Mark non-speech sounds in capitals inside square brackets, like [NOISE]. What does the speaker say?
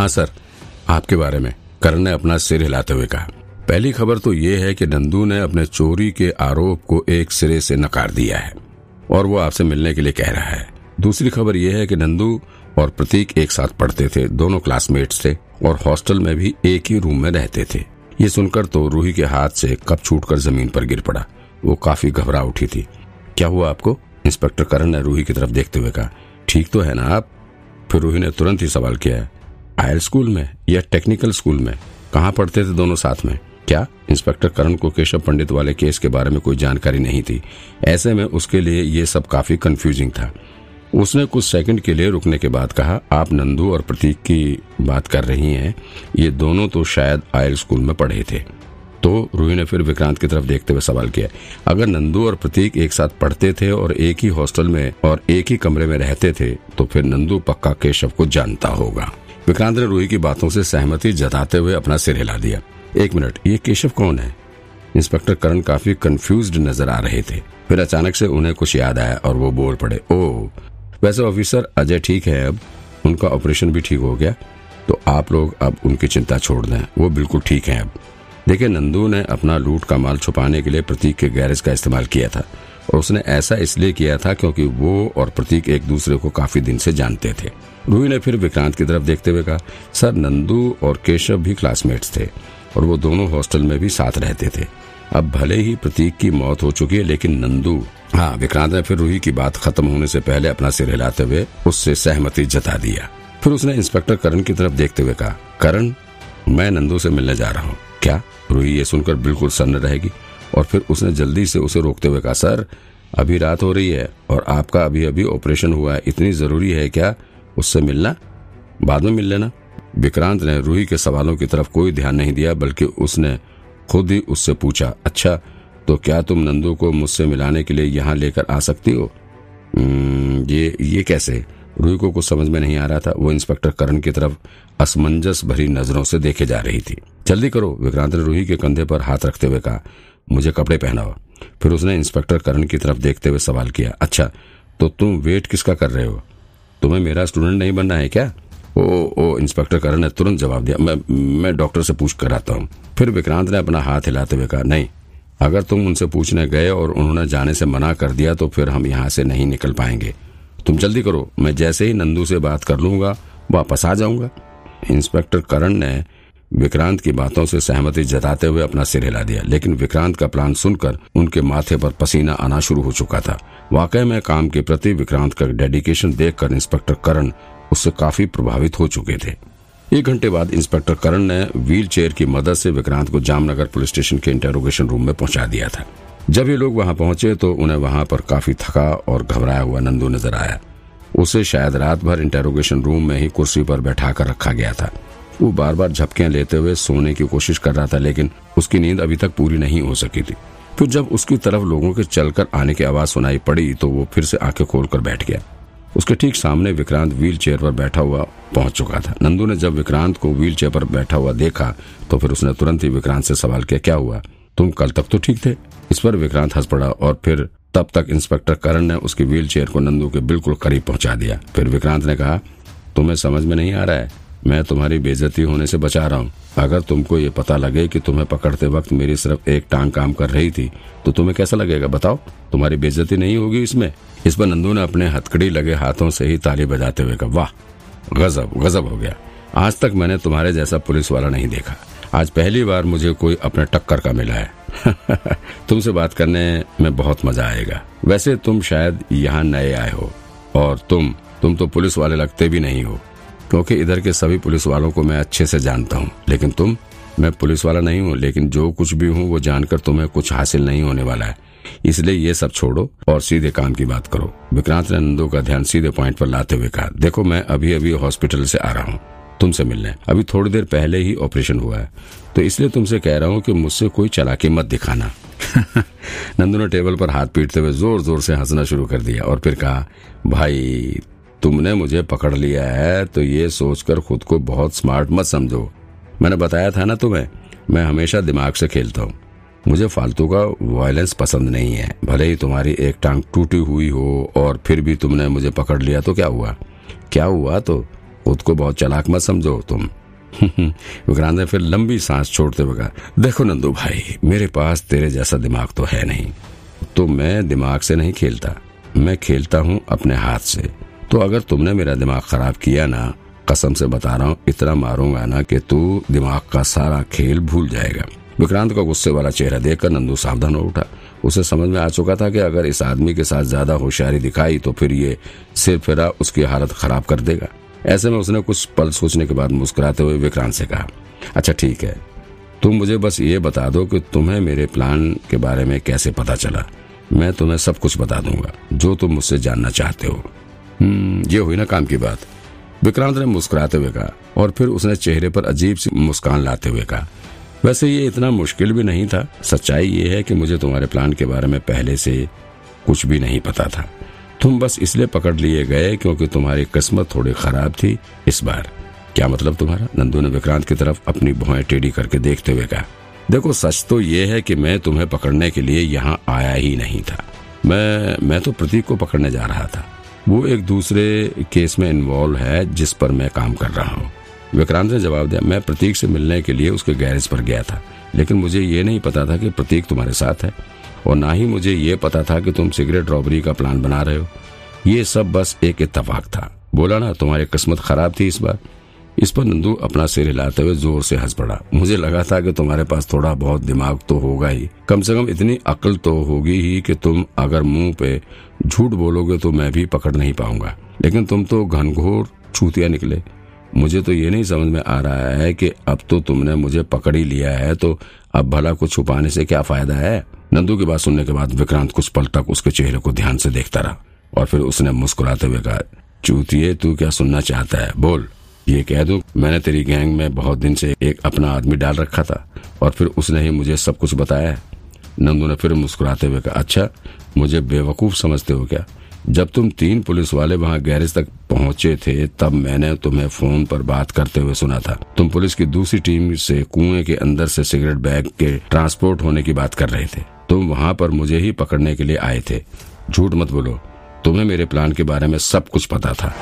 हाँ सर, आपके बारे में। करण ने अपना सिर हिलाते हुए कहा। पहली खबर तो ये है कि नंदू ने अपने चोरी के आरोप को एक सिरे से नकार दिया है और वो आपसे मिलने के लिए कह रहा है। दूसरी खबर यह है कि नंदू और प्रतीक एक साथ पढ़ते थे, दोनों क्लासमेट्स थे और हॉस्टल में भी एक ही रूम में रहते थे। ये सुनकर तो रूही के हाथ से कप छूटकर ज़मीन पर गिर पड़ा। वो काफ़ी घबरा उठी थी। क्या हुआ आपको? इंस्पेक्टर करण ने रूही की तरफ़ देखते हुए कहा। ठीक तो है ना आप? फिर रूही ने तुरंत ही सवाल किया आयल स्कूल में या टेक्निकल स्कूल में, कहाँ पढ़ते थे दोनों साथ में? क्या इंस्पेक्टर करण को केशव पंडित वाले केस के बारे में कोई जानकारी नहीं थी? ऐसे में उसके लिए ये सब काफ़ी कंफ्यूजिंग था। उसने कुछ सेकंड के लिए रुकने के बाद कहा, आप नंदू और प्रतीक की बात कर रही हैं। ये दोनों तो शायद आयल स्कूल में पढ़े थे। तो रूही ने फिर विक्रांत की तरफ़ देखते हुए सवाल किया, अगर नंदू और प्रतीक एक साथ पढ़ते थे और एक ही हॉस्टल में और एक ही कमरे में रहते थे तो फिर नंदू पक्का केशव को जानता होगा। विक्रांत ने रूही की बातों से सहमति जताते हुए अपना सिर हिला दिया। एक मिनट, ये केशव कौन है? इंस्पेक्टर करण काफ़ी कंफ्यूज्ड नज़र आ रहे थे। फिर अचानक से उन्हें कुछ याद आया और वो बोल पड़े। ओ वैसे ऑफिसर अजय ठीक है अब? उनका ऑपरेशन भी ठीक हो गया? तो आप लोग अब उनकी चिंता छोड़ दें। वो बिल्कुल ठीक है अब। देखिए, नंदू ने अपना लूट का माल छुपाने के लिए प्रतीक के गैरेज का इस्तेमाल किया था। और उसने ऐसा इसलिए किया था क्योंकि वो और प्रतीक एक दूसरे को काफ़ी दिन से जानते थे। रूही ने फिर विक्रांत की तरफ़ देखते हुए कहा, सर, नंदू और केशव भी क्लासमेट्स थे और वो दोनों हॉस्टल में भी साथ रहते थे। अब भले ही प्रतीक की मौत हो चुकी है, लेकिन नंदू हाँ विक्रांत ने फिर रूही की बात खत्म होने से पहले अपना सिर हिलाते हुए उससे सहमति जता दिया फिर उसने इंस्पेक्टर करण की तरफ़ देखते हुए कहा, करण, मैं नंदू से मिलने जा रहा हूँ। क्या? रूही ये सुनकर बिल्कुल सन्न रहेगी। और फिर उसने जल्दी से उसे रोकते हुए कहा, सर, अभी रात हो रही है और आपका अभी अभी ऑपरेशन हुआ है। इतनी ज़रूरी है क्या उससे मिलना? बाद में मिल लेना। विक्रांत ने रूही के सवालों की तरफ़ कोई ध्यान नहीं दिया, बल्कि उसने खुद ही उससे पूछा अच्छा तो क्या तुम नंदू को मुझसे मिलाने के लिए यहाँ लेकर आ सकती हो? ये ये कैसे? रूही को कुछ समझ में नहीं आ रहा था। वो इंस्पेक्टर करण की तरफ़ असमंजस भरी नज़रों से देखे जा रही थी। जल्दी करो, विक्रांत ने रूही के कंधे पर हाथ रखते हुए कहा, मुझे कपड़े पहनाओ। फिर उसने इंस्पेक्टर करण की तरफ़ देखते हुए सवाल किया अच्छा तो तुम वेट किसका कर रहे हो? तुम्हें मेरा स्टूडेंट नहीं बनना है क्या? ओ ओ, इंस्पेक्टर करण ने तुरंत जवाब दिया, मैं मैं डॉक्टर से पूछ कर आता हूँ। फिर विक्रांत ने अपना हाथ हिलाते हुए कहा, नहीं, अगर तुम उनसे पूछने गए और उन्होंने जाने से मना कर दिया तो फिर हम यहाँ से नहीं निकल पाएँगे। तुम जल्दी करो, मैं जैसे ही नंदू से बात कर लूँगा, वापस आ जाऊँगा। इंस्पेक्टर करण ने विक्रांत की बातों से सहमति जताते हुए अपना सिर हिला दिया, लेकिन विक्रांत का प्लान सुनकर उनके माथे पर पसीना आना शुरू हो चुका था। वाकई में काम के प्रति विक्रांत का डेडिकेशन देखकर इंस्पेक्टर करण उससे काफ़ी प्रभावित हो चुके थे। एक घंटे बाद इंस्पेक्टर करण ने व्हील चेयर की मदद से विक्रांत को जामनगर पुलिस स्टेशन के इंटेरोगेशन रूम में पहुँचा दिया था। जब ये लोग वहाँ पहुँचे तो उन्हें वहाँ पर काफ़ी थका और घबराया हुआ नंदू नज़र आया। उसे शायद रात भर इंटेरोगेशन रूम में ही कुर्सी पर बैठा कर रखा गया था। वो बार बार झपकियाँ लेते हुए सोने की कोशिश कर रहा था, लेकिन उसकी नींद अभी तक पूरी नहीं हो सकी थी। फिर जब उसकी तरफ़ लोगों के चलकर आने की आवाज़ सुनाई पड़ी तो वो फिर से आँखें खोलकर बैठ गया। उसके ठीक सामने विक्रांत व्हील चेयर पर बैठा हुआ पहुँच चुका था। नंदू ने जब विक्रांत को व्हील चेयर पर बैठा हुआ देखा तो फिर उसने तुरंत ही विक्रांत से सवाल किया, क्या हुआ? तुम कल तक तो ठीक थे? इस पर विक्रांत हंस पड़ा और फिर तब तक इंस्पेक्टर करण ने उसकी व्हील चेयर को नंदू के बिल्कुल करीब पहुँचा दिया। फिर विक्रांत ने कहा, तुम्हें समझ में नहीं आ रहा है मैं तुम्हारी बेजती होने से बचा रहा हूँ। अगर तुमको ये पता लगे कि तुम्हें पकड़ते वक्त मेरी सिर्फ़ एक टांग काम कर रही थी तो तुम्हें कैसा लगेगा, बताओ? तुम्हारी बेजती नहीं होगी इसमें? इस पर नंदू ने अपने हथकड़ी लगे हाथों से ही ताली बजाते हुए कहा, वाह, गजब गजब हो गया। आज तक मैंने तुम्हारे जैसा पुलिस वाला नहीं देखा। आज पहली बार मुझे कोई अपने टक्कर का मिला है। [LAUGHS] तुमसे बात करने में बहुत मज़ा आएगा। वैसे तुम शायद यहाँ नए आए हो, और तुम तुम तो पुलिस वाले लगते भी नहीं हो। क्योंकि इधर के सभी पुलिस वालों को मैं अच्छे से जानता हूँ। लेकिन तुम, मैं पुलिस वाला नहीं हूँ, लेकिन जो कुछ भी हूँ, वो जानकर तुम्हें कुछ हासिल नहीं होने वाला है। इसलिए ये सब छोड़ो और सीधे काम की बात करो। विक्रांत ने नंदू का ध्यान सीधे पॉइंट पर लाते हुए कहा, देखो, मैं अभी अभी हॉस्पिटल से आ रहा हूँ, तुमसे मिलने। अभी थोड़ी देर पहले ही ऑपरेशन हुआ है तो इसलिए तुमसे कह रहा हूँ कि मुझसे कोई चलाकी मत दिखाना। [LAUGHS] नंदू ने टेबल पर हाथ पीटते हुए ज़ोर ज़ोर से हंसना शुरू कर दिया और फिर कहा, भाई तुमने मुझे पकड़ लिया है तो ये सोचकर खुद को बहुत स्मार्ट मत समझो। मैंने बताया था ना तुम्हें, मैं हमेशा दिमाग से खेलता हूँ। मुझे फालतू का वायलेंस पसंद नहीं है, भले ही तुम्हारी एक टांग टूटी हुई हो और फिर भी तुमने मुझे पकड़ लिया तो क्या हुआ? क्या हुआ तो? खुद को बहुत चलाक मत समझो तुम। [LAUGHS] विक्रांत ने फिर लंबी सांस छोड़ते हुए कहा, देखो नंदू भाई, मेरे पास तेरे जैसा दिमाग तो है नहीं। तो मैं दिमाग से नहीं खेलता, मैं खेलता हूँ अपने हाथ से। तो अगर तुमने मेरा दिमाग खराब किया ना, कसम से बता रहा हूँ, इतना मारूँगा ना कि तू दिमाग का सारा खेल भूल जाएगा। विक्रांत का गुस्से वाला चेहरा देखकर नंदू सावधान हो उठा। उसे समझ में आ चुका था कि अगर इस आदमी के साथ ज़्यादा होशियारी दिखाई तो फिर ये सिर फिरा उसकी हालत खराब कर देगा। ऐसे में उसने कुछ पल सोचने के बाद मुस्कुराते हुए विक्रांत से कहा अच्छा ठीक है। तुम मुझे बस ये बता दो कि तुम्हें मेरे प्लान के बारे में कैसे पता चला। मैं तुम्हें सब कुछ बता दूँगा, जो तुम मुझसे जानना चाहते हो। ये हुई ना काम की बात। विक्रांत ने मुस्कुराते हुए कहा, और फिर उसने चेहरे पर अजीब सी मुस्कान लाते हुए कहा, वैसे ये इतना मुश्किल भी नहीं था। सच्चाई ये है कि मुझे तुम्हारे प्लान के बारे में पहले से कुछ भी नहीं पता था। तुम बस इसलिए पकड़ लिए गए क्योंकि तुम्हारी किस्मत थोड़ी खराब थी इस बार। क्या मतलब तुम्हारा? नंदू ने विक्रांत की तरफ़ अपनी भुआएँ टेढ़ी करके देखते हुए कहा, देखो, सच तो ये है कि मैं तुम्हें पकड़ने के लिए यहाँ आया ही नहीं था। मैं मैं तो प्रतीक को पकड़ने जा रहा था। वो एक दूसरे केस में इन्वॉल्व है, जिस पर मैं काम कर रहा हूँ। विक्रांत ने जवाब दिया, मैं प्रतीक से मिलने के लिए उसके गैरेज पर गया था, लेकिन मुझे ये नहीं पता था कि प्रतीक तुम्हारे साथ है, और ना ही मुझे ये पता था कि तुम सिगरेट रॉबरी का प्लान बना रहे हो। ये सब बस एक इतफाक था। बोला ना, तुम्हारी किस्मत खराब थी इस बार। इस पर नंदू अपना सिर हिलाते हुए ज़ोर से हंस पड़ा। मुझे लगा था कि तुम्हारे पास थोड़ा बहुत दिमाग तो होगा ही। कम से कम इतनी अकल तो होगी ही कि तुम अगर मुँह पे झूठ बोलोगे तो मैं भी पकड़ नहीं पाऊँगा। लेकिन तुम तो घनघोर छूतिया निकले। मुझे तो ये नहीं समझ में आ रहा है कि अब तो तुमने मुझे पकड़ ही लिया है तो अब भला कुछ छुपाने से क्या फ़ायदा है? नंदू की बात सुनने के बाद विक्रांत कुछ पल तक उसके चेहरे को ध्यान से देखता रहा और फिर उसने मुस्कुराते हुए कहा, चूतिए, तू क्या सुनना चाहता है? बोल। ये कह दू, मैंने तेरी गैंग में बहुत दिन से एक अपना आदमी डाल रखा था और फिर उसने ही मुझे सब कुछ बताया नंदू ने फिर मुस्कुराते हुए कहा अच्छा मुझे बेवकूफ़ समझते हो क्या? जब तुम तीन पुलिस वाले वहाँ गैरेज तक पहुँचे थे, तब मैंने तुम्हें फ़ोन पर बात करते हुए सुना था। तुम पुलिस की दूसरी टीम से कुएँ के अंदर से सिगरेट बैग के ट्रांसपोर्ट होने की बात कर रहे थे। तुम वहाँ पर मुझे ही पकड़ने के लिए आए थे। झूठ मत बोलो। तुम्हें मेरे प्लान के बारे में सब कुछ पता था।